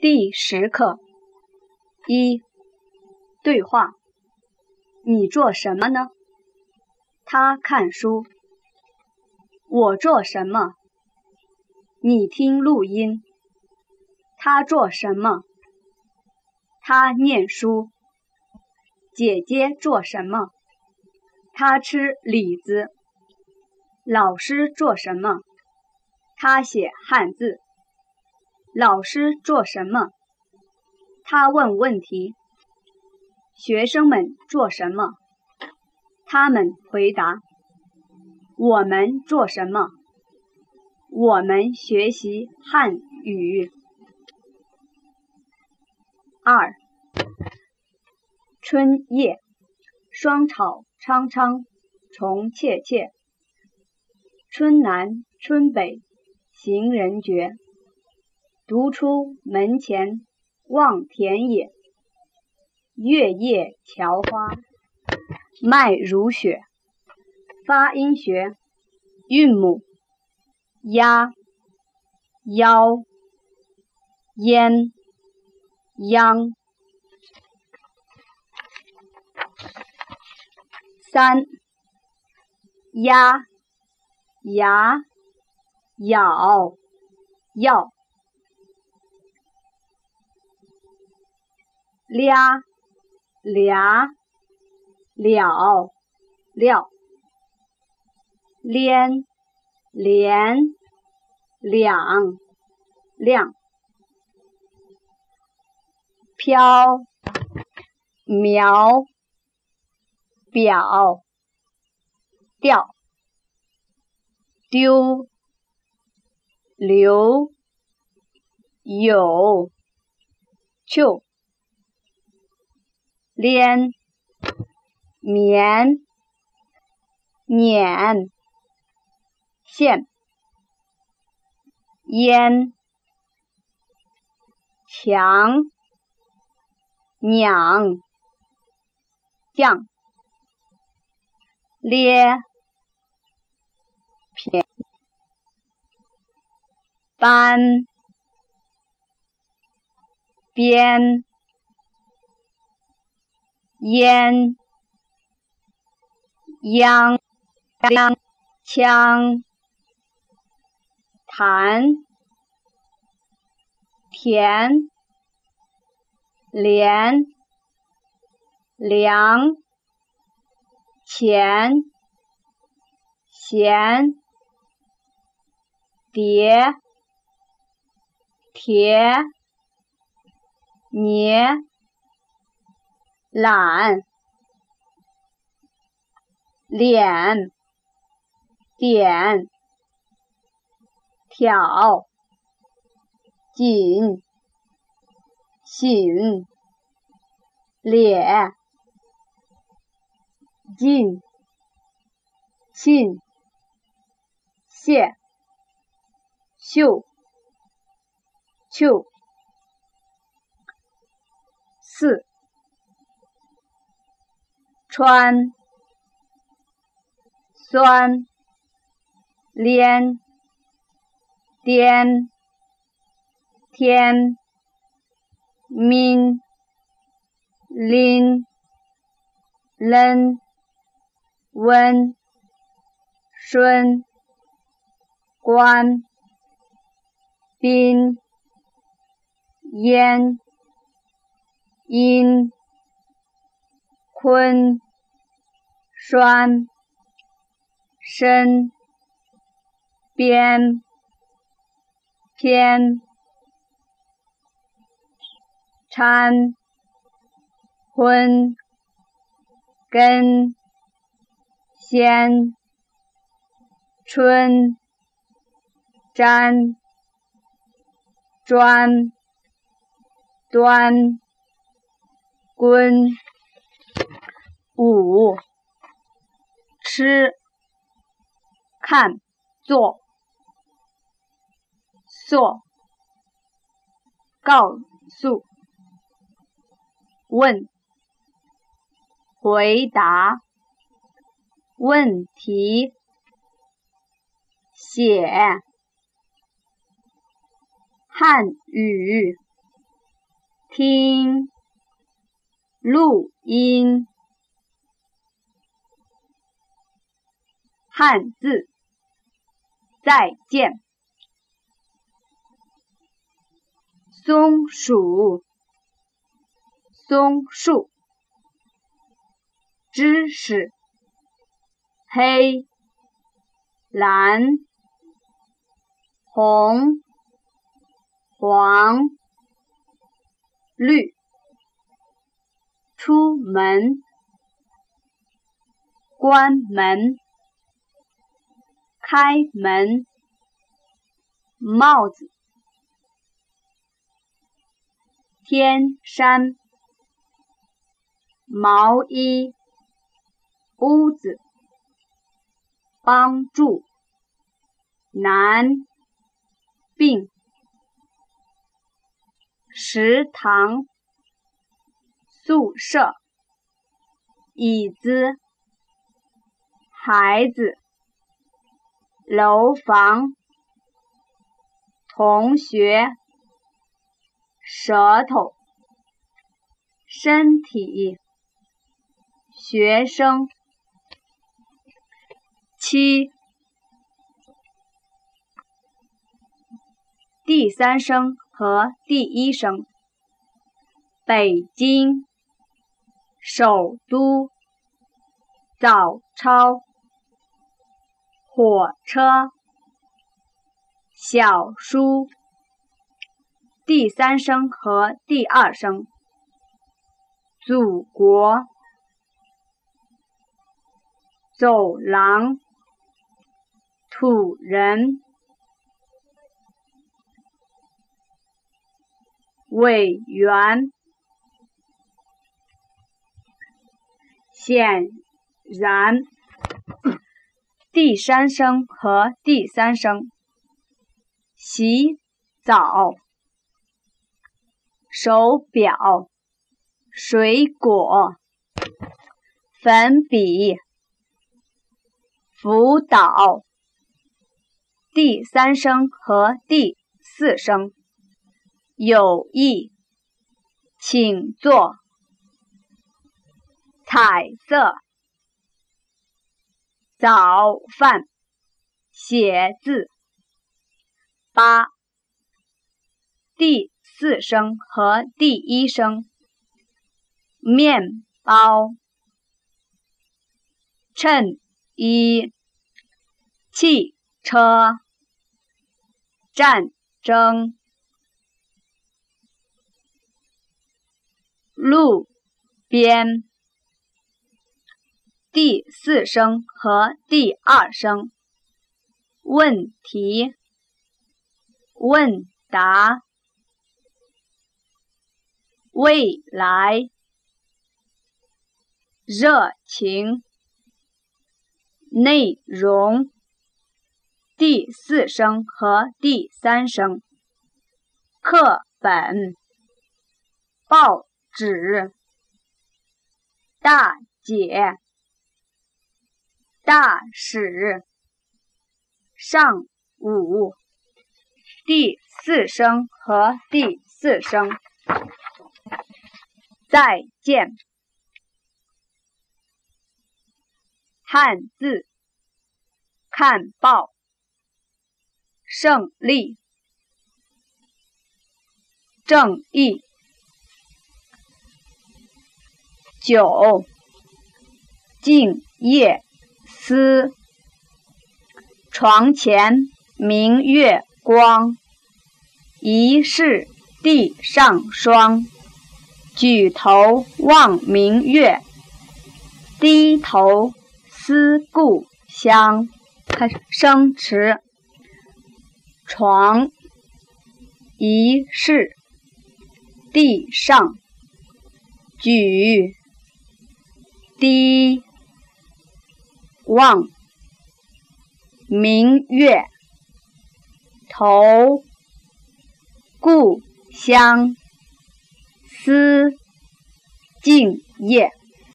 第十课一对话：你做什么呢？他看书。我做什么？你听录音。他做什么？他念书。姐姐做什么？她吃李子。老师做什么？他写汉字。老师做什么？他问问题。学生们做什么？他们回答。我们做什么？我们学习汉语。二，春夜，霜草苍苍，虫切切。春南春北，行人绝。独出门前望田野，月夜桥花麦如雪。发音学：韵母鸭、腰、烟、央。三鸭、牙、咬、要。俩俩了了，连连两两，飘苗表调，丢留有就。连绵碾线烟墙娘酱咧撇班边烟秧秧枪弹田连梁钱闲叠铁捏。懒，脸，点，挑，紧，醒，咧，进，沁，泻，秀，就，四。川，酸，连，颠，天，min，拎，抡，温，顺，关，宾，烟，阴。坤，栓，身，边，偏，掺，荤，根，先，春，沾，专，端，滚。五，吃，看，做，做，告诉，问，回答，问题，写，汉语，听录音，汉字。再见。松鼠，松树，知识，黑，蓝，红，黄，绿，出门，关门，开门，帽子。天山，毛衣，屋子，帮助，男，病，食堂，宿舍，椅子，孩子，楼房，同学。舌头，身体，学生，七，第三声和第一声。北京，首都，早操，火车，小书。第三声和第二声，祖国，走廊，土人，委员，显然，第三声和第三声，洗澡。手表、水果、粉笔、辅导。第三声和第四声，有意，请坐。彩色，早饭，写字。八，第。四声和第一声，面包、衬衣、汽车、战争、路。边。第四声和第二声，问题、问答。未来，热情，内容，第四声和第三声，课本，报纸，大姐，大使，上午，第四声和第四声。再见。汉字，看报。胜利，正义。九，敬业思。床前明月光，疑是地上霜。举头望明月，低头思故乡。开始生词：床，疑是地上，举，低，望，明月，头，故乡。思敬业。